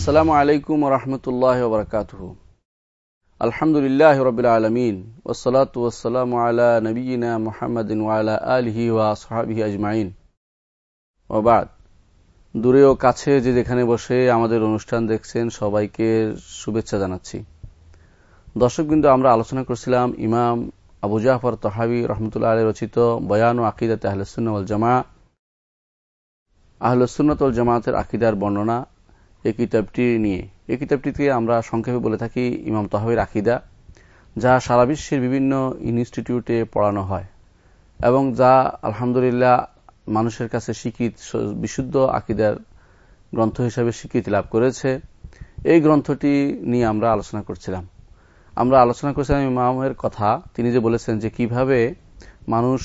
আসসালামু আলাইকুম রহমতুল্লাহ বরকাতহ। আলহামদুলিল্লাহ রবিল আলমিন ওসলাত ওসালাম আলা নবীনা মোহাম্মদিন ওয়ালা আলহি ওয়া সাহাবিহি আজমাইন। ওবাদ দূরে ও কাছে যে যেখানে বসে আমাদের অনুষ্ঠান দেখছেন সবাইকে শুভেচ্ছা জানাচ্ছি। দর্শক বিন্দু, আমরা আলোচনা করছিলাম ইমাম আবু জাফর তহাবি রহমতুল্লাহ আলী রচিত বয়ান ও আকিদাতে আহলসুন্নল জামা আহলসুন্নতল জামাতের আকিদার বর্ণনা এই কিতাবটি নিয়ে। এই কিতাবটিকে আমরা সংক্ষেপে বলে থাকি ইমাম তহাবির আকিদা, যা সারা বিশ্বের বিভিন্ন ইনস্টিটিউটে পড়ানো হয় এবং যা আলহামদুলিল্লাহ মানুষের কাছে স্বীকৃত, বিশুদ্ধ আকিদার গ্রন্থ হিসাবে স্বীকৃতি লাভ করেছে। এই গ্রন্থটি নিয়ে আমরা আলোচনা করছিলাম। আমরা আলোচনা করেছিলাম ইমামের কথা। তিনি যে বলেছেন যে কীভাবে মানুষ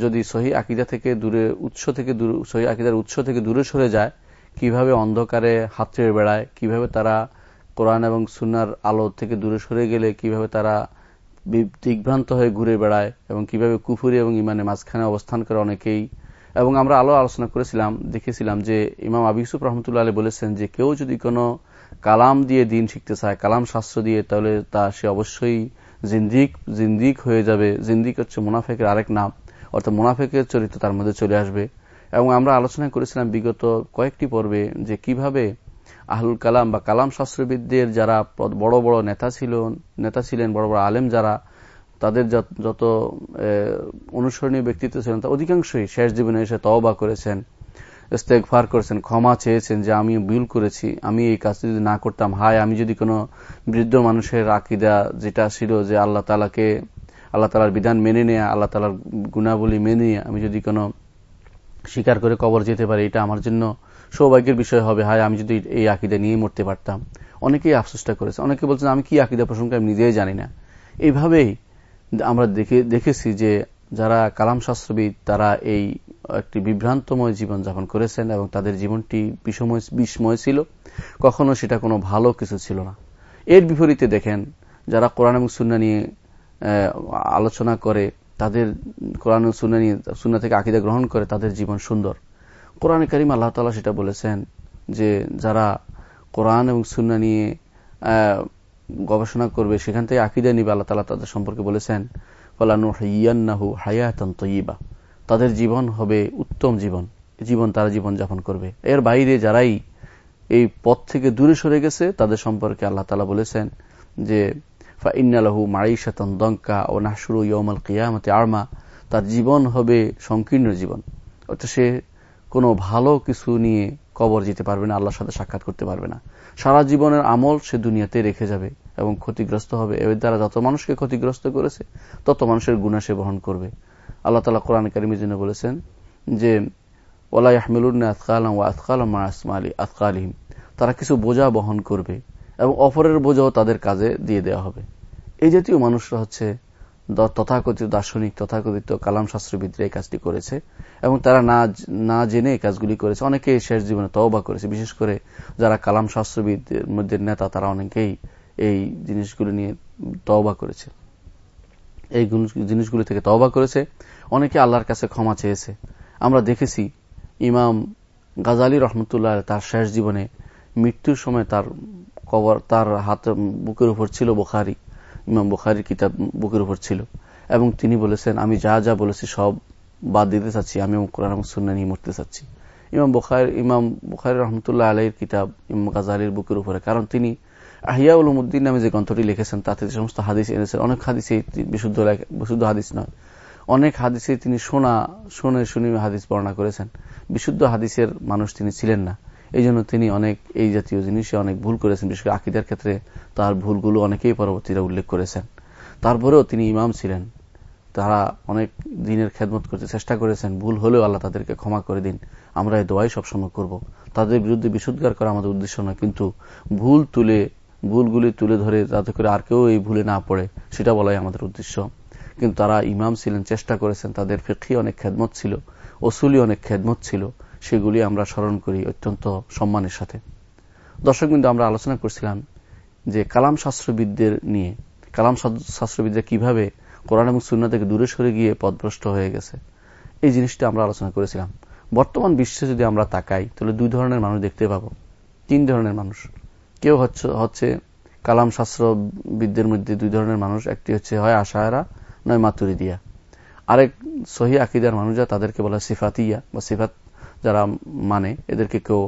যদি সহি আকিদা থেকে দূরে উৎস থেকে দূরে, সহি আকিদার উৎস থেকে দূরে সরে যায় কীভাবে অন্ধকারে হাত ছেড়ে বেড়ায়, কীভাবে তারা কোরআন এবং সুনার আলো থেকে দূরে সরে গেলে কীভাবে তারা দিগ্ভ্রান্ত হয়ে ঘুরে বেড়ায় এবং কীভাবে কুফুরি এবং ইমানে মাঝখানে অবস্থান করে অনেকেই। এবং আমরা আলো আলোচনা করেছিলাম, দেখেছিলাম যে ইমাম আবিসুফ রহমতুল্লাহ আলী বলেছেন যে কেউ যদি কোনো কালাম দিয়ে দিন শিখতে চায়, কালাম শাস্ত্র দিয়ে, তাহলে তা সে অবশ্যই জিন্দিক জিন্দিক হয়ে যাবে। জিন্দিক হচ্ছে মুনাফেকের আরেক নাম। অর্থাৎ মুনাফেকের চরিত্র তার মধ্যে চলে আসবে। এবং আমরা আলোচনা করেছিলাম বিগত কয়েকটি পর্বে যে কীভাবে আহুল কালাম বা কালাম শাস্ত্রবিদদের যারা বড় বড় নেতা ছিল, নেতা ছিলেন, বড় বড় আলেম যারা, তাদের যত অনুসরণীয় ব্যক্তিত্ব ছিলেন, তা অধিকাংশই শেষ জীবনে এসে তওবা করেছেন ইস্তেকফার করেছেন, ক্ষমা চেয়েছেন যে আমি বিল করেছি, আমি এই কাজটি যদি না করতাম, হায়, আমি যদি কোনো বৃদ্ধ মানুষের আকিদা যেটা ছিল যে আল্লাহ তালাকে আল্লাহ তালার বিধান মেনে নেয়া, আল্লাহ তালার গুণাবলী মেনে আমি যদি কোনো স্বীকার করে কবর যেতে পারে, এটা আমার জন্য সৌভাগ্যের বিষয় হবে। হায়, আমি যদি এই আকিদা নিয়ে মরতে পারতাম। অনেকেই আফসোসটা করেছে। অনেকে বলছেন আমি কি আকিদা প্রসঙ্গে আমি নিজেই জানি না। এইভাবেই আমরা দেখে, দেখেছি যে যারা কালাম শাস্ত্রবিদ, তারা এই একটি বিভ্রান্তময় জীবন যাপন করেছেন এবং তাদের জীবনটি বিষময়, বিস্ময় ছিল। কখনো সেটা কোনো ভালো কিছু ছিল না। এর বিপরীতে দেখেন, যারা কোরআন এবং সুন্না নিয়ে আলোচনা করে তাদের কোরআন সুন্না নিয়ে, সুন্না থেকে আকিদা গ্রহণ করে তাদের জীবন সুন্দর। কোরআন করিম আল্লাহ তালা সেটা বলেছেন যে, যারা কোরআন এবং সুন্না নিয়ে গবেষণা করবে, সেখান থেকে আকিদা নিবে আল্লাহ তালা তাদের সম্পর্কে বলেছেন ফলানু হাইয়ান্নাহু হায়াতন তৈবা তাদের জীবন হবে উত্তম জীবন জীবন তারা জীবন যাপন করবে। এর বাইরে যারাই এই পথ থেকে দূরে সরে গেছে, তাদের সম্পর্কে আল্লাহ তালা বলেছেন যে ফাইনালাহু মারিশাতন দঙ্কা ও নাহসুরু ইয়মাল কিয়ামতে আরমা। তার জীবন হবে সংকীর্ণ জীবন। অর্থাৎ সে কোনো ভালো কিছু নিয়ে কবর যেতে পারবে না, আল্লাহর সাথে সাক্ষাৎ করতে পারবে না। সারা জীবনের আমল সে দুনিয়াতে রেখে যাবে এবং ক্ষতিগ্রস্ত হবে। এর দ্বারা যত মানুষকে ক্ষতিগ্রস্ত করেছে, তত মানুষের গুণা সে বহন করবে। আল্লাহ তালা কোরআন কারিমের জন্য বলেছেন যে ওলাই আহমেলুন্না আতকালাম ও আতকালাম আসমা আলী আতকালিহিম। তারা কিছু বোঝা বহন করবে। এবং অপরের বোঝাও তাদের কাজে দিয়ে দেওয়া হবে। এই জাতীয় মানুষরা হচ্ছে তথাকথিত দার্শনিক, তথাকথিত কালাম শাস্ত্রবিদরা এই কাজটি করেছে এবং তারা না না জেনে এই কাজগুলি করেছে। অনেকে শেষ জীবনে তওবা করেছে। বিশেষ করে যারা কালাম শাস্ত্রবিদের মধ্যে নেতা, তারা অনেকেই এই জিনিসগুলি নিয়ে তওবা করেছে। এই জিনিসগুলি থেকে তওবা করেছে। অনেকে আল্লাহর কাছে ক্ষমা চেয়েছে। আমরা দেখেছি ইমাম গাজালি রহমতুল্লাহ তার শেষ জীবনে মৃত্যুর সময় তার কবর তার হাত বুকের উপর ছিল বোখারি, ইমাম বুখারির কিতাব বুকের উপর ছিল। এবং তিনি বলেছেন, আমি যা যা বলেছি সব বাদ দিতে চাচ্ছি, আমি কোরআন এবং সুন্না নিয়ে মরতে চাচ্ছি। ইমাম বুখার, ইমাম বুখারি রহমতুল্লাহ আলাইয়ের কিতাব, ইমাম গাজালির বুকের উপরে। কারণ তিনি আহিয়া উলুমুদ্দিন নামে যে গ্রন্থটি লিখেছেন, তাতে যে সমস্ত হাদিস এনেছেন, অনেক হাদিসে বিশুদ্ধ বিশুদ্ধ হাদিস নয়। অনেক হাদিসে তিনি শোনা শুনে শুনে হাদিস বর্ণনা করেছেন। বিশুদ্ধ হাদিসের মানুষ তিনি ছিলেন না। এই জন্য তিনি অনেক, এই জাতীয় জিনিসে অনেক ভুল করেছেন, বিশেষ করে আকিদার ক্ষেত্রে তার ভুলগুলো অনেকেই পরবর্তীরা উল্লেখ করেছেন। তারপরেও তিনি ইমাম ছিলেন। তারা অনেক দিনের খেদমত করতে চেষ্টা করেছেন, ভুল হলেও আল্লাহ তাদেরকে ক্ষমা করে দিন। আমরা এই দোয়াই সবসময় করব। তাদের বিরুদ্ধে বিশুদ্ধার করা আমাদের উদ্দেশ্য নয়, কিন্তু ভুল তুলে, ভুলগুলি তুলে ধরে যাতে করে আর কেউ এই ভুলে না পড়ে, সেটা বলাই আমাদের উদ্দেশ্য। কিন্তু তারা ইমাম ছিলেন, চেষ্টা করেছেন, তাদের ফেকি অনেক খেদমত ছিল অসুলি অনেক খেদমত ছিল। সেগুলি আমরা স্মরণ করি অত্যন্ত সম্মানের সাথে। দর্শক কিন্তু আমরা আলোচনা করছিলাম যে কালাম শাস্ত্রবিদদের নিয়ে, কালাম শাস্ত্রবিদরা কীভাবে কোরআন এবং সুন্না থেকে দূরে সরে গিয়ে পদভ্রষ্ট হয়ে গেছে, এই জিনিসটা আমরা আলোচনা করেছিলাম। বর্তমান বিশ্বে যদি আমরা তাকাই, তাহলে দুই ধরনের মানুষ দেখতে পাব, তিন ধরনের মানুষ। কেউ হচ্ছে হচ্ছে কালাম শাস্ত্রবিদদের মধ্যে দুই ধরনের মানুষ, একটি হচ্ছে হয় আশায়রা, নয় মাতুরি দিয়া আরেক সহি আকিদার মানুষ যা তাদেরকে বলা সিফাতিয়া বা সিফাত যারা মানে এদেরকে কেউ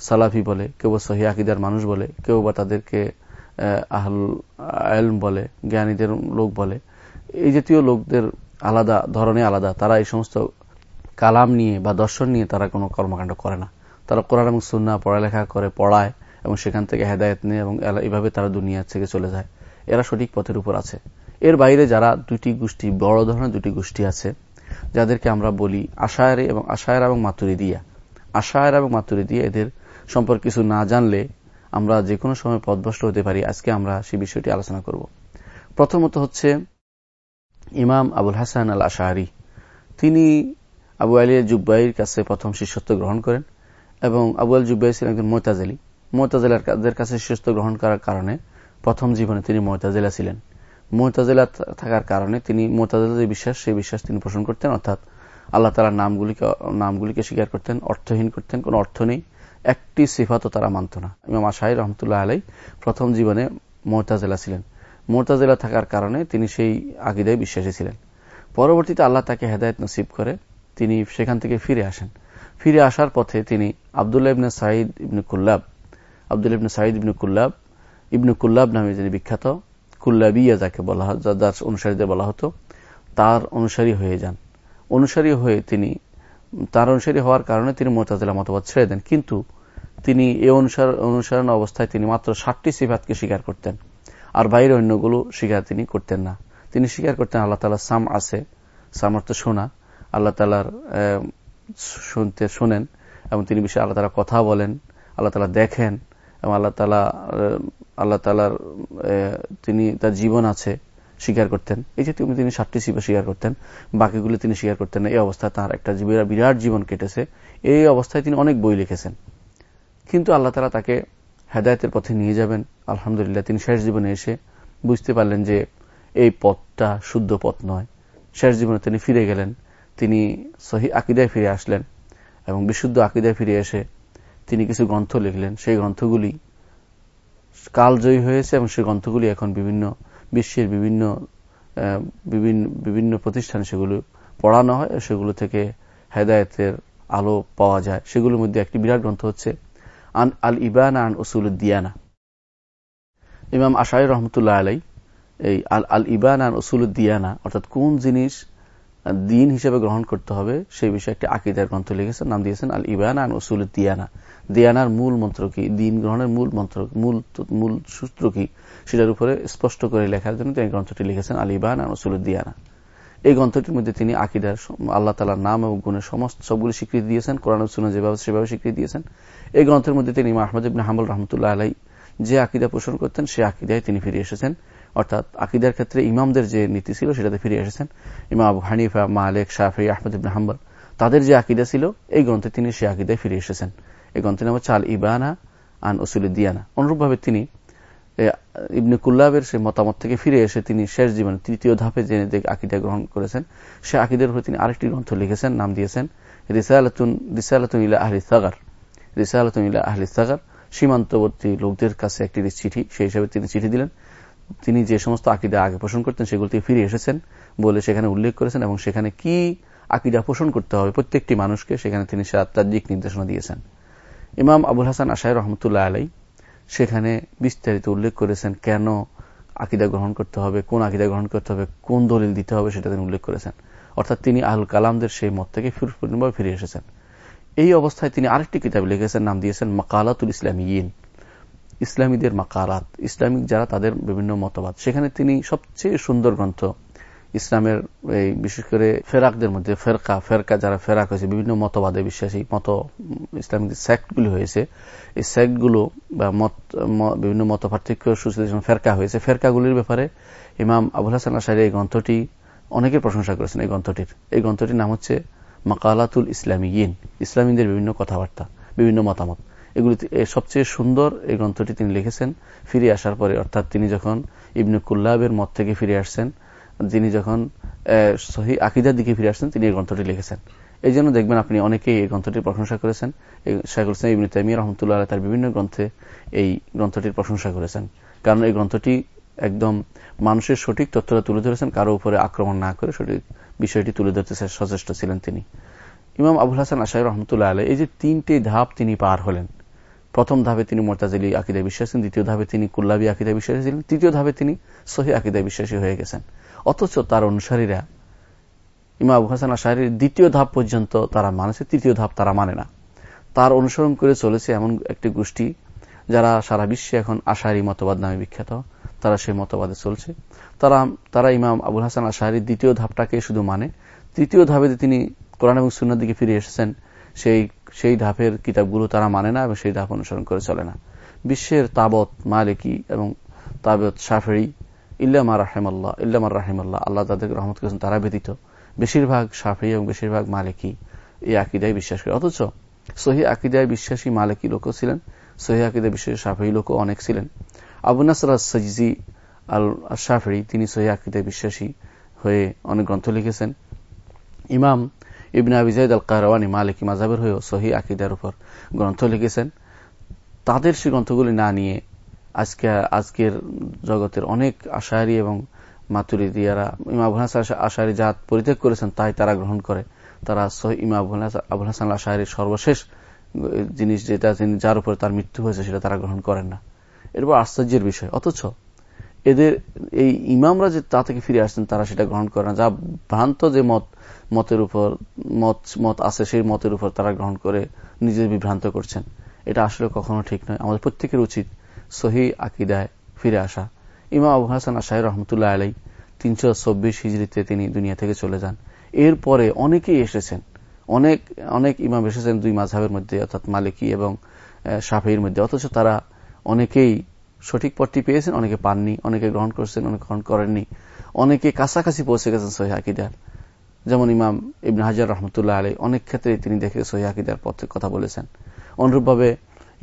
সালাফি বলে, কেউ সহি আকিদার মানুষ বলে, কেউ বা তাদেরকে আহল আলম বলে, জ্ঞানীদের লোক বলে, এই জাতীয় লোকদের আলাদা ধরনে আলাদা। তারা এই সমস্ত কালাম নিয়ে বা দর্শন নিয়ে তারা কোনো কর্মকাণ্ড করে না। তারা কোরআন এবং সুন্না পড়ালেখা করে, পড়ায় এবং সেখান থেকে হেদায়ত নেয় এবং এভাবে তারা দুনিয়া থেকে চলে যায়। এরা সঠিক পথের উপর আছে। এর বাইরে যারা দুটি গোষ্ঠী, বড় ধরনের দুটি গোষ্ঠী আছে যাদেরকে আমরা বলি আশায়রে এবং আশায়রা এবং মাতুরি দিয়া আশায়রা এবং মাতুরি দিয়া এদের সম্পর্কে কিছু না জানলে আমরা যে কোনো সময় পদভষ্ট হতে পারি। আজকে আমরা সেই বিষয়টি আলোচনা করব। প্রথমত হচ্ছে ইমাম আবুল হাসান আল আশাহারি তিনি আবু আলিয়া জুব্বাইয়ের কাছে প্রথম শিষ্যত্ব গ্রহণ করেন এবং আবু আল জুব্বাই ছিলেন একজন মোতাজেলি। মোতাজেলার কাছে শিষ্যত্ব গ্রহণ করার কারণে প্রথম জীবনে তিনি মোতাজেলা ছিলেন। মোতাজেলা থাকার কারণে তিনি মোতাজেলা যে বিশ্বাস, সেই বিশ্বাস তিনি পোষণ করতেন। অর্থাৎ আল্লাহ তালার নামগুলিকে নামগুলিকে স্বীকার করতেন, অর্থহীন করতেন, কোন অর্থ নেই। একটি সিফাতও তারা মানত না। ইমাম আশাহি রহমতুল্লাহ আলাই প্রথম জীবনে মোতাজেলা ছিলেন। মোতাজেলা থাকার কারণে তিনি সেই আকিদায় বিশ্বাসী ছিলেন। পরবর্তীতে আল্লাহ তাকে হেদায়ত নসিব করে তিনি সেখান থেকে ফিরে আসেন। ফিরে আসার পথে তিনি আবদুল্লাহ ইবনে সাঈদ ইবনে কুল্লাব, আবদুল্লাহ ইবনে সাইদ ইবনে কুল্লাব ইবনে কুল্লাব নামে যিনি বিখ্যাত কুল্লাবিয়া যাকে বলা হয় যার অনুসারীদের বলা হতো, তার অনুসারী হয়ে যান। অনুসারী হয়ে তিনি, তার অনুসারী হওয়ার কারণে তিনি মোতাজিলা মতবাদ ছেড়ে দেন। কিন্তু তিনি এ অনুসরণ অবস্থায় তিনি মাত্র ষাটটি সিফাতকে স্বীকার করতেন। আর বাইরে অন্যগুলো স্বীকার তিনি করতেন না। তিনি স্বীকার করতেন আল্লাহ তালা সাম আছে সামর্থ শোনা। আল্লাহ তালার শুনতে শোনেন এবং তিনি বিষয়ে আল্লাহ তালা কথা বলেন, আল্লাহ তালা দেখেন এবং আল্লাহ তালা আল্লাহ তালার তিনি তার জীবন আছে স্বীকার করতেন। এই যে তিনি ষাটটি সিপা স্বীকার করতেন, বাকিগুলো তিনি স্বীকার করতেন এই অবস্থায় তার একটা বিরাট জীবন কেটেছে। এই অবস্থায় তিনি অনেক বই লিখেছেন। কিন্তু আল্লাহ তালা তাকে হেদায়তের পথে নিয়ে যাবেন। আলহামদুলিল্লাহ, তিনি শেষ জীবনে এসে বুঝতে পারলেন যে এই পথটা শুদ্ধ পথ নয়। শেষ জীবনে তিনি ফিরে গেলেন, তিনি সহি আকিদায় ফিরে আসলেন এবং বিশুদ্ধ আকিদায় ফিরে এসে তিনি কিছু গ্রন্থ লিখলেন। সেই গ্রন্থগুলি কালজয়ী হয়েছে এবং সেই গ্রন্থগুলি এখন বিভিন্ন বিশ্বের বিভিন্ন বিভিন্ন বিভিন্ন প্রতিষ্ঠানে সেগুলো পড়ানো হয়, সেগুলো থেকে হেদায়তের আলো পাওয়া যায়। সেগুলোর মধ্যে একটি বিরাট গ্রন্থ হচ্ছে আন আল ইবান আন উসুলুদ্দিয়ানা ইমাম আশাই রহমতুল্লাহ আলাই এই আল আল ইবান আন উসুলুদ্দিয়ানা অর্থাৎ কোন জিনিস দিন হিসেবে গ্রহণ করতে হবে, সেই বিষয়ে একটি আকিদার গ্রন্থ লিখেছেন, নাম দিয়েছেন আল ইবান আন উসুল দিয়ানা। দিয়ানার মূল মন্ত্র কি? দিন গ্রহণের মূল মন্ত্র, মূল মূল সূত্র কি? সেটার উপরে স্পষ্ট করে লেখার জন্য তিনি গ্রন্থটি লিখেছেন আল ইবান আন দিয়ানা এই গ্রন্থটির মধ্যে তিনি আকিদার আল্লাহ তালার নাম এবং গুণের সমস্ত সবগুলি স্বীকৃতি দিয়েছেন, কোরআন সুন যেভাবে, সেভাবে স্বীকৃতি দিয়েছেন। এই গ্রন্থের মধ্যে তিনি মাহমুদ ইবিন হামুল রহমতুল্লাহ আলাই যে আকিদা পোষণ করতেন, সে আকিদায় তিনি ফিরে এসেছেন। অর্থাৎ আকিদার ক্ষেত্রে ইমামদের যে নীতি ছিল, সেটাতে ফিরে এসেছেন। ইমাম আবু হানিফা, মালেক শাহি আহমদ ইবিন হাম্বল, তাদের যে আকিদা ছিল, এই গ্রন্থে তিনি সে আকিদায় ফিরে এসেছেন। এই গ্রন্থের নাম হচ্ছে আল ইবানা আন ওসুল দিয়ানা অনুরূপভাবে তিনি ইবনে কুল্লাবের সে মতামত থেকে ফিরে এসে তিনি শেষ জীবনে তৃতীয় ধাপে যে আকিদা গ্রহণ করেছেন। সে আকিদের উপরে তিনি আরেকটি গ্রন্থ লিখেছেন, নাম দিয়েছেন সীমান্তবর্তী লোকদের কাছে একটি চিঠি, সেই হিসাবে তিনি চিঠি দিলেন। তিনি যে সমস্ত আকিদা আগে পোষণ করতেন, সেগুলো থেকে ফিরে এসেছেন বলে সেখানে উল্লেখ করেছেন এবং সেখানে কি আকিদা পোষণ করতে হবে প্রত্যেকটি মানুষকে, সেখানে তিনি তার দিক নির্দেশনা দিয়েছেন। ইমাম আবুল হাসান আশাই রহমতুল্লাহ আলাই সেখানে বিস্তারিত উল্লেখ করেছেন কেন আকিদা গ্রহণ করতে হবে, কোন আকিদা গ্রহণ করতে হবে, কোন দলিল দিতে হবে সেটা তিনি উল্লেখ করেছেন। অর্থাৎ তিনি আহুল কালামদের সেই মত থেকে পূর্ণভাবে ফিরে এসেছেন। এই অবস্থায় তিনি আরেকটি কিতাব লিখেছেন, নাম দিয়েছেন মাকালাতুল ইসলামিয়ীন। ইসলামীদের মাকালাত, ইসলামিক যারা তাদের বিভিন্ন মতবাদ। সেখানে তিনি সবচেয়ে সুন্দর গ্রন্থ ইসলামের এই, বিশেষ করে ফেরাকদের মধ্যে, ফেরকা ফেরকা যারা ফেরাক হয়েছে, বিভিন্ন মতবাদে বিশ্বাসী মত ইসলামিক সেক্টগুলি হয়েছে, এই সেক্টগুলো বা মত বিভিন্ন মত পার্থক্য সূচিত ফেরকা হয়েছে, ফেরকাগুলির ব্যাপারে ইমাম আবুল হাসান আসারি এই গ্রন্থটি অনেকের প্রশংসা করেছেন, এই গ্রন্থটির। এই গ্রন্থটির নাম হচ্ছে মাকালাতুল ইসলামী ইন ইসলামীদের বিভিন্ন কথাবার্তা, বিভিন্ন মতামত। এগুলি সবচেয়ে সুন্দর এই গ্রন্থটি তিনি লিখেছেন, ফিরে আসার পরে, অর্থাৎ তিনি যখন ইবনে কুল্লাবের মত থেকে ফিরে আসছেন তিনি যখন সহি আকিদার দিকে ফিরে আসছেন, তিনি এই গ্রন্থটি লিখেছেন। এই জন্য দেখবেন আপনি অনেকেই এই গ্রন্থটির প্রশংসা করেছেন। শেখুল ইসলাম ইবনে তাইমিয়া রহমতুল্লাহ তার বিভিন্ন গ্রন্থে এই গ্রন্থটির প্রশংসা করেছেন। কারণ এই গ্রন্থটি একদম মানুষের সঠিক তথ্যটা তুলে ধরেছেন, কারও উপরে আক্রমণ না করে সঠিক বিষয়টি তুলে ধরতে সচেষ্ট ছিলেন তিনি। ইমাম আবুল হাসান আশাই রহমতুল্লাহ আলাই এই যে তিনটি ধাপ তিনি পার হলেন। প্রথম ধাপে তিনি মোরতাজিলি আকিদায় বিশ্বাসী, দ্বিতীয় ধাপে তিনি কুল্লাবি আকিদায় বিশ্বাসী ছিলেন, তৃতীয় ধাপে তিনি সহি আকিদায় বিশ্বাসী হয়ে গেছেন। অথচ তার অনুসারীরা ইমা আবু হাসান আশাহরির দ্বিতীয় ধাপ পর্যন্ত তারা মানেছে তৃতীয় ধাপ তারা মানে না। তার অনুসরণ করে চলেছে এমন একটি গোষ্ঠী যারা সারা বিশ্বে এখন আশাহারি মতবাদ নামে বিখ্যাত। তারা সেই মতবাদে চলছে। তারা তারা ইমাম আবুল হাসান আশাহারির দ্বিতীয় ধাপটাকে শুধু মানে। তৃতীয় ধাপে তিনি কোরআন এবং সুন্নার দিকে ফিরে এসেছেন, সেই সেই ধাপের কিতাবগুলো তারা মানে না এবং সেই ধাপ অনুসরণ করে চলে না। বিশ্বের তাবত মালিকি এবং তাবত সাফেরি ইল্লামা রাহেমাল্লাহ ইল্লামার রাহেমাল্লাহ। আল্লাহ তাদেরকে রহমত করেছেন, তারা ব্যতীত বেশিরভাগ সাফি এবং বেশিরভাগ মালিকি এই আকিদায় বিশ্বাস করে। অথচ সহি আকিদায় বিশ্বাসী মালিকি লোকও ছিলেন, সহি আকিদায় বিশ্বাসী সাফি লোকও অনেক ছিলেন। আবু নাসর সজিজি আল সাফরি তিনি সহি আকিদায় বিশ্বাসী হয়ে অনেক গ্রন্থ লিখেছেন। ইমাম ইবনা আবিজাইদ আল কারওয়ানি মালিকি মাজাবের হয়েও সহি আকিদার উপর গ্রন্থ লিখেছেন। তাদের সেই গ্রন্থগুলি না নিয়ে আজকে, আজকের জগতের অনেক আশাহারি এবং মাতুরি দিয়ারা ইমা আবুল হাসান আশাহারি জাত পরিত্যাগ করেছেন, তাই তারা গ্রহণ করে। তারা ইমা আবুল হাসান আশাহারির সর্বশেষ জিনিস যেটা যার উপরে তার মৃত্যু হয়েছে, সেটা তারা গ্রহণ করেন না। এরপর আশ্চর্যের বিষয়, অথচ এদের, এই ইমামরা যে তা থেকে ফিরে আসছেন, তারা সেটা গ্রহণ করে না। যা ভ্রান্ত যে মত, মতের উপর, মত মত আছে, সেই মতের উপর তারা গ্রহণ করে নিজের বিভ্রান্ত করছেন। এটা আসলে কখনো ঠিক নয়। আমাদের প্রত্যেকের উচিত সহি আকিদায় ফিরে আসা। ইমা আবু হাসান আশাহ রহমতুল্লাহ আলাই তিনশো চব্বিশ হিজড়িতে তিনি দুনিয়া থেকে চলে যান। এরপরে অনেকেই এসেছেন। অনেক অনেক ইমাম এসেছেন দুই মাঝহের মধ্যে, অর্থাৎ মালিকি এবং সাফির মধ্যে। অথচ তারা অনেকেই সঠিক পথটি পেয়েছেন, অনেকে পাননি, অনেকে গ্রহণ করছেন, অনেকে গ্রহণ করেননি। অনেকে কাছাকাছি পৌঁছে গেছেন সহি আকিদার। যেমন ইমাম ইবন হাজার রহমতুল্লাহ আলী অনেক ক্ষেত্রে তিনি দেখে সহি আকিদার পথে কথা বলেছেন। অনুরূপভাবে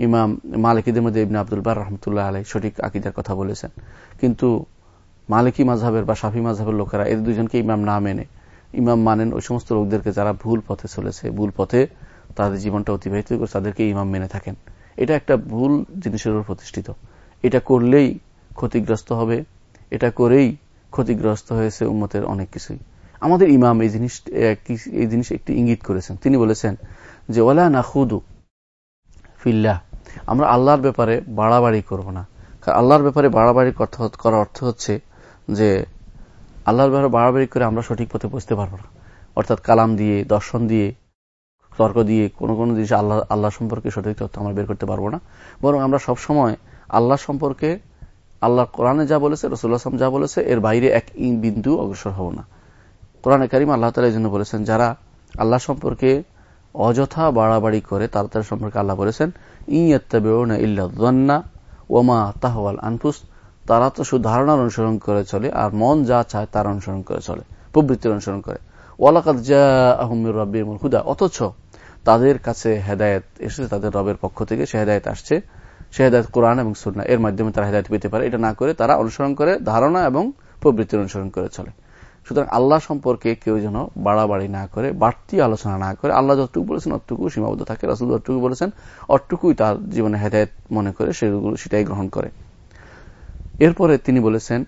ইমাম মালিকীদের মধ্যে ইবনে আব্দুল বার রহমতুল্লাহ আলাই সঠিক আকিদার কথা বলেছেন। কিন্তু মালিকী মাঝহের বা সাফি মাঝহের লোকেরা এদের দুজনকে ইমাম না মেনে। ইমাম মানেন ওই সমস্ত লোকদেরকে যারা ভুল পথে চলেছে, ভুল পথে তাদের জীবনটা অতিবাহিত করে তাদেরকে ইমাম মেনে থাকেন। এটা একটা ভুল জিনিসের উপর প্রতিষ্ঠিত। এটা করলেই ক্ষতিগ্রস্ত হবে, এটা করেই ক্ষতিগ্রস্ত হয়েছে উম্মতের অনেক কিছুই। আমাদের ইমাম এই জিনিস এই জিনিস একটি ইঙ্গিত করেছেন। তিনি বলেছেন যে ওলা না খুদু ফিল্লাহ। আমরা আল্লাহর ব্যাপারে বাড়াবাড়ি করব না। কারণ আল্লাহর ব্যাপারে বাড়াবাড়ি করার অর্থ হচ্ছে যে আল্লাহর ব্যাপারে বাড়াবাড়ি করে আমরা সঠিক পথে বুঝতে পারব না। অর্থাৎ কালাম দিয়ে, দর্শন দিয়ে, তর্ক দিয়ে, কোনো কোনো জিনিস আল্লাহ আল্লাহ সম্পর্কে সঠিক তথ্য আমরা বের করতে পারব না। বরং আমরা সব সময় আল্লাহ সম্পর্কে আল্লাহ কোরআনে যা বলেছে রসুল্লাহ যা বলেছে, এর বাইরে এক বিন্দু অগ্রসর হব না। কোরআনে কারিম আল্লাহ তালা এই জন্য বলেছেন, যারা আল্লাহ সম্পর্কে অযথা বাড়াবাড়ি করে তার সম্পর্কে আল্লাহ বলেছেন ইয়ত্তাবেউনা ওমা তাহওয়াল আনফুস তারা তো শুধু ধারণার অনুসরণ করে চলে আর মন যা চায় তার অনুসরণ করে চলে, প্রবৃত্তির অনুসরণ করে। ওয়ালাকাত হুদা, অথচ তাদের কাছে হেদায়ত এসেছে, তাদের রবের পক্ষ থেকে সে হেদায়ত আসছে। সে হেদায়ত কোরআন এবং সুন্না এর মাধ্যমে তারা হেদায়ত পেতে পারে। এটা না করে তারা অনুসরণ করে, ধারণা এবং প্রবৃত্তির অনুসরণ করে চলে। সুতরাং আল্লাহ সম্পর্কে কেউ যেন বাড়াবাড়ি না করে, বাড়তি আলোচনা না করে, আল্লাহ যতটুকু বলেছেন অতটুকু সীমাবদ্ধ থাকে, রাসুল যতটুকু বলেছেন অতটুকুই তার জীবনে হেদায়ত মনে করে সেগুলো সেটাই গ্রহণ করে। এরপরে তিনি বলেছেন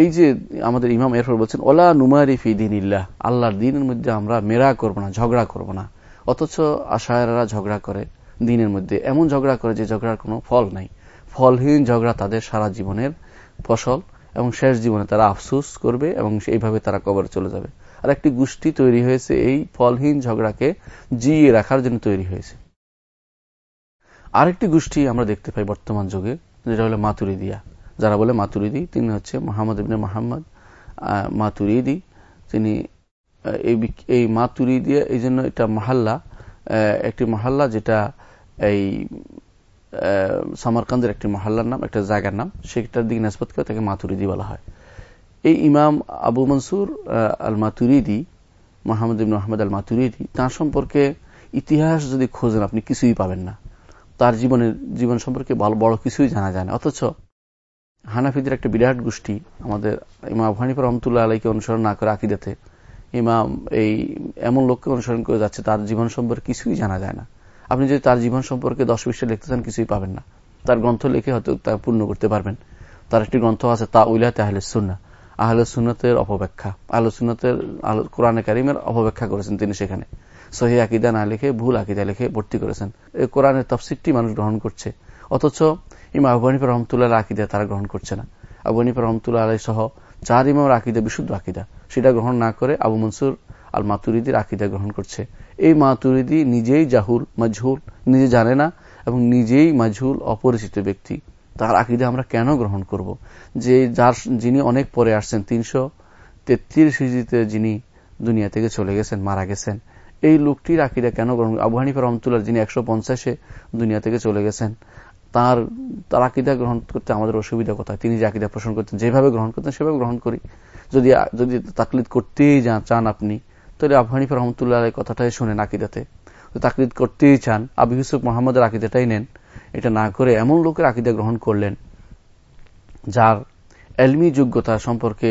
এই যে আমাদের ইমাম এরপর বলছেন, ওলা নুমারি ফি দিন ইল্লাহ আল্লাহর দিনের মধ্যে আমরা মেরা করব না, ঝগড়া করব না। অথচ আশায়রা ঝগড়া করে দিনের মধ্যে, এমন ঝগড়া করে যে ঝগড়ার কোনো ফল নাই। ফলহীন ঝগড়া তাদের সারা জীবনের ফসল। এবং শেষ জীবনে তারা আফসুস করবে এবং এইভাবে তারা কবরে চলে যাবে। আর একটি গোষ্ঠী তৈরি হয়েছে এই ফলহীন ঝগড়াকে জিয়ে রাখার জন্য তৈরি হয়েছে। আরেকটি গোষ্ঠী আমরা দেখতে পাই বর্তমান যুগে, যেটা হলো মাতুরিদিয়া। যারা বলে মাতুরিদি, তিনি হচ্ছে মোহাম্মদ ইবনে মোহাম্মদ মাতুরিদি। তিনি এই মাতুরিদিয়া, এই জন্য এটা মহাল্লা একটি মহাল্লা যেটা এই সামারকান্দের একটি মহাল্লার নাম, একটা জায়গার নাম, সেটার দিকে নাসবত করে তাকে মাতুরিদি বলা হয়। এই ইমাম আবু মনসুর আল মাতুরিদি মোহাম্মদ ইবিন আহমদ আল মাতুরিদি তাঁর সম্পর্কে ইতিহাস যদি খোঁজেন, আপনি কিছুই পাবেন না। তার জীবনের, জীবন সম্পর্কে বড় কিছুই জানা যায় না। অথচ হানাফিদের একটা বিরাট গোষ্ঠী, আমাদের ইমাম হানিফা রহমতুল্লাহ আলাইকে অনুসরণ না করে আকিদাতে, ইমাম এই এমন লোককে অনুসরণ করে যাচ্ছে, তার জীবন সম্পর্কে কিছুই জানা যায় না। আপনি যদি তার জীবন সম্পর্কে দশ বিশটা লিখতে চান, কিছুই পাবেন না। তার গ্রন্থ লিখে হয়তো তা পূর্ণ করতে পারবেন। তার একটি গ্রন্থ আছে, তা উইলাতে আহলে সুন্না আহলে সুন্নতের অপব্যাখ্যা। আহলে সুন্নতের কোরআনে কারিমের অপব্যাখ্যা করেছেন তিনি সেখানে। সহি আকিদা না লিখে, ভুল আকিদা লিখে ভর্তি করেছেন। কোরআনের তফসিরটি মানুষ গ্রহণ করছে। অথচ ইমা আবহানিফ রহমতুল্লাহ আকিদা তারা গ্রহণ করছে না। আবহানিফ রহমতুল্লাহ আলাই সহ চার ইমামের আকিদা বিশুদ্ধ আকিদা। সেটা গ্রহণ না করে আবু মনসুর আল মাতুরিদির আকিদা গ্রহণ করছে। এই মাতুরিদি নিজেই জাহুল, মজহুল, নিজে জানে না এবং নিজেই মাজহুল, অপরিচিত ব্যক্তি। তার আকিদা আমরা কেন গ্রহণ করব? যে যার, যিনি অনেক পরে আসছেন, তিনশো তেত্রিশ হিজিতে যিনি দুনিয়া থেকে চলে গেছেন, মারা গেছেন, এই লোকটির আকিদা কেন গ্রহণ আবু হানিফা রহমতুল্লাহ যিনি একশো পঞ্চাশে দুনিয়া থেকে চলে গেছেন, তার তার আকিদা গ্রহণ করতে আমাদের অসুবিধা কোথায়? তিনি যে আকিদা পোষণ করতেন, যেভাবে গ্রহণ করতেন, সেভাবে গ্রহণ করি। যদি যদি তাকলিদ করতেই চান আপনি তাহলে আবু হানিফা রহমতুল্লাহ কথাটাই শোনেন আকিদাতে। তাকলিদ করতেই চান, আবু ইউসুফ মোহাম্মদের আকিদাটাই নেন। এটা না করে এমন লোকের আকিদা গ্রহণ করলেন, যার এলমি যোগ্যতা সম্পর্কে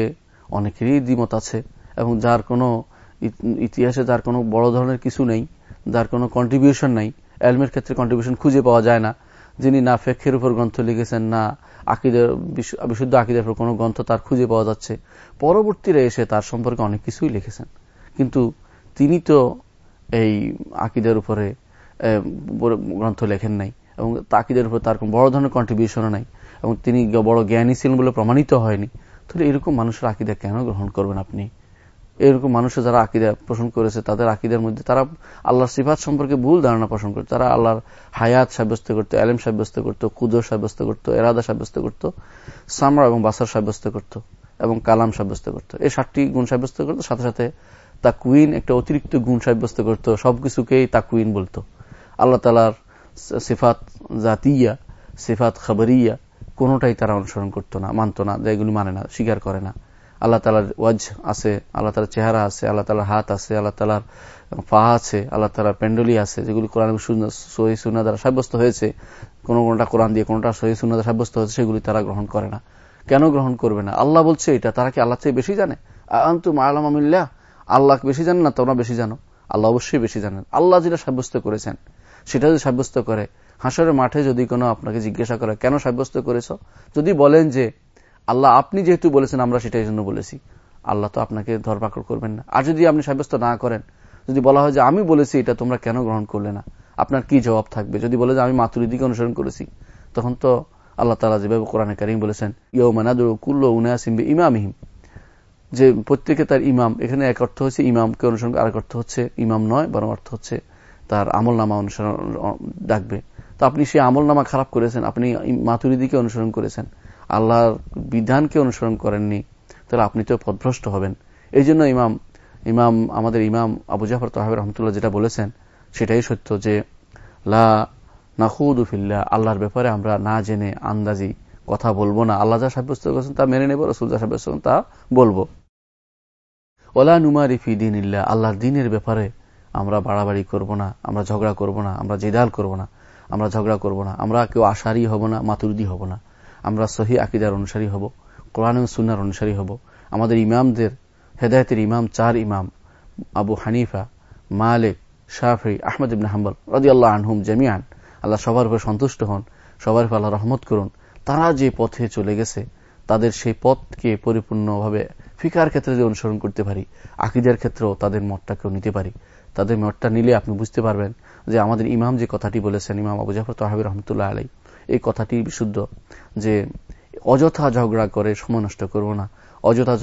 অনেকেরই দ্বিমত আছে এবং যার কোনো ইতিহাসে যার কোনো বড় ধরনের কিছু নেই, যার কোনো কন্ট্রিবিউশন নাই, এলমের ক্ষেত্রে কন্ট্রিবিউশন খুঁজে পাওয়া যায় না। যিনি না ফেক্ষের উপর গ্রন্থ লিখেছেন, না আকিদের বিশুদ্ধ আকিদের উপর কোনো গ্রন্থ তার খুঁজে পাওয়া যাচ্ছে। পরবর্তীরা এসে তার সম্পর্কে অনেক কিছুই লিখেছেন। কিন্তু তিনি তো এই আকিদের উপরে গ্রন্থ লেখেন নাই এবং তাকিদের উপর তার বড় ধরনের কন্ট্রিবিউশনও নাই এবং তিনি বড় জ্ঞানী ছিলেন বলে প্রমাণিত হয়নি। তাহলে এরকম মানুষের আকিদা কেন গ্রহণ করবেন আপনি? এরকম মানুষের যারা আকিদা পোষণ করেছে, তাদের আকিদের মধ্যে তারা আল্লাহর সিফাত সম্পর্কে ভুল ধারণা পোষণ করত তারা আল্লাহর হায়াত সাব্যস্ত করত আলেম সাব্যস্ত করত কুদর সাব্যস্ত করত, এরাদা সাব্যস্ত করত, সামরা এবং বাসার সাব্যস্ত করত এবং কালাম সাব্যস্ত করত। এই সাতটি গুণ সাব্যস্ত করত, সাথে সাথে তা কুইন একটা অতিরিক্ত গুণ সাব্যস্ত করত, সবকিছুকেই তা কুইন বলতো। আল্লাহ তালার সিফাত জাতিয়া, সিফাত খাবরিয়া, কোনোটাই তারা অনুসরণ করত না, মানত না এগুলি মানে না, স্বীকার করে না। আল্লাহ তালার ওয়াজ আছে, আল্লাহ তালার চেহারা আছে, আল্লাহ তালার হাত আছে, আল্লাহ তালার পা আছে, আল্লাহ তালার প্যান্ডলি আছে, যেগুলি কোরআন সহি সুনা দ্বারা সাব্যস্ত হয়েছে। কোনো কোনটা কোরআন দিয়ে, কোনটা সহি সুনা দ্বারা সাব্যস্ত হয়েছে, সেগুলি তারা গ্রহণ করে না। কেন গ্রহণ করবে না? আল্লাহ বলছে এটা, তারা কি আল্লাহ চেয়ে বেশি জানে? আন্তু আলমিল্লাহ আল্লাহ বেশি জানেন না তোমরা বেশি জানো? আল্লাহ অবশ্যই বেশি জানেন। আল্লাহ যেটা সাব্যস্ত করেছেন, সেটা যদি সাব্যস্ত করে, হাসরের মাঠে যদি কোনো আপনাকে জিজ্ঞাসা করে, কেন সাব্যস্ত করেছ? যদি বলেন যে, আল্লাহ আপনি যেহেতু বলেছেন, আমরা সেটাই জন্য বলেছি। আল্লাহ তো আপনাকে ধরপাকড় করবেন না। আর যদি আপনি সাব্যস্ত না করেন, যদি বলা হয় যে, আমি বলেছি, এটা তোমরা কেন গ্রহণ করলে না? আপনার কি জবাব থাকবে? যদি বলে যে, আমি মাতুরিদিকে অনুসরণ করেছি, তখন তো আল্লাহ তালা যেভাবে কোরআনে কারিম বলেছেন ইউ মানাদুর কুল্লো উনায়াসিম ইমামিহিম যে প্রত্যেকে তার ইমাম, এখানে এক অর্থ হচ্ছে ইমামকে অনুসরণ, আরেক অর্থ হচ্ছে ইমাম নয়, বরং অর্থ হচ্ছে তার আমল নামা অনুসরণ, ডাকবে। তো আপনি সেই আমল নামা খারাপ করেছেন, আপনি মাতুরিদিকে অনুসরণ করেছেন, আল্লাহর বিধানকে অনুসরণ করেননি, তাহলে আপনি তো পদভ্রষ্ট হবেন। এই জন্য ইমাম ইমাম, আমাদের ইমাম আবু জাফর তাহাব রহমতুল্লাহ যেটা বলেছেন, সেটাই সত্য যে, লা নাহুদুফিল্লা আল্লাহর ব্যাপারে আমরা না জেনে আন্দাজি কথা বলব না। আল্লাহ যা সাব্যস্ত করেছেন তা মেনে নেব, রসুল যা সাব্যস্ত করেন তা বলব। ওলা নুমারিফি দিন ইল্লা আল্লাহর দিনের ব্যাপারে আমরা বাড়াবাড়ি করব না, আমরা ঝগড়া করব না, আমরা জেদাল করব না, আমরা ঝগড়া করব না, আমরা কেউ আশারি হব না, মাতুরদি হব না। আমরা সহি আকিদার অনুসারী হব, কোরআন সুনার অনুসারী হব। আমাদের ইমামদের, হেদায়তের ইমাম চার ইমাম, আবু হানিফা, মালিক শাহি আহমদ ইবিন হাম্বল রদি আল্লাহ আনহুম জামিয়ান আল্লাহ সবার উপর সন্তুষ্ট হন, সবার উপর আল্লাহ রহমত করুন। তারা যে পথে চলে গেছে, তাদের সেই পথকে পরিপূর্ণভাবে ফিকার ক্ষেত্রে যে অনুসরণ করতে পারি, আকিদের ক্ষেত্রেও তাদের মতটাকেও নিতে পারি। তাদের মতটা নিলে আপনি বুঝতে পারবেন যে আমাদের ইমাম যে কথাটি বলেছেন, ইমাম আবু জাফর তহাবির রহমতুল্লাহ আলাই এই কথাটি বিশুদ্ধ যে অযথা ঝগড়া করে সময় নষ্ট করব না, অযথা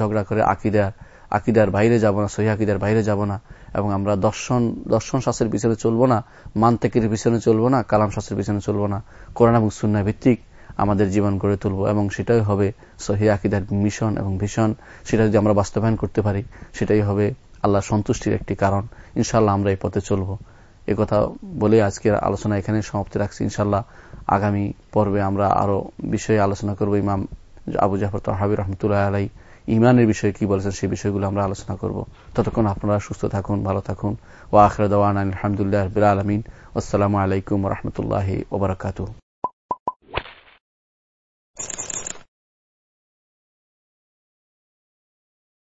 ঝগড়া করে আকিদার আকিদার বাইরে যাব না, সহি আকিদার বাইরে যাব না এবং আমরা দর্শন দর্শন শাস্ত্রের পিছনে চলবো না, মানতেকের পিছনে চলবো না, কালাম শাস্ত্রের পিছনে চলবো না, কোরআন এবং সুন্না ভিত্তিক আমাদের জীবন গড়ে তুলব এবং সেটাই হবে সহি আকিদার মিশন এবং ভীষণ সেটা যদি আমরা বাস্তবায়ন করতে পারি, সেটাই হবে আল্লাহ সন্তুষ্টির একটি কারণ। ইনশাল্লাহ আমরা এই পথে চলব। কথা বলে আজকের আলোচনা এখানে সমাপ্তি রাখছি। ইনশাল্লাহ আগামী পর্বে আমরা আরও বিষয়ে আলোচনা করব। ইমাম আবু জাফর হাবির রহমতুল্লাহ আলাই ইমানের বিষয়ে কি বলেছেন সেই বিষয়গুলো আমরা আলোচনা করব। ততক্ষণ আপনারা সুস্থ থাকুন, ভালো থাকুন। ও আখরদ আলহামদুলিল্লাহ আলমিন। আসসালামু আলাইকুম রহমতুল্লাহ ওবরাকাতু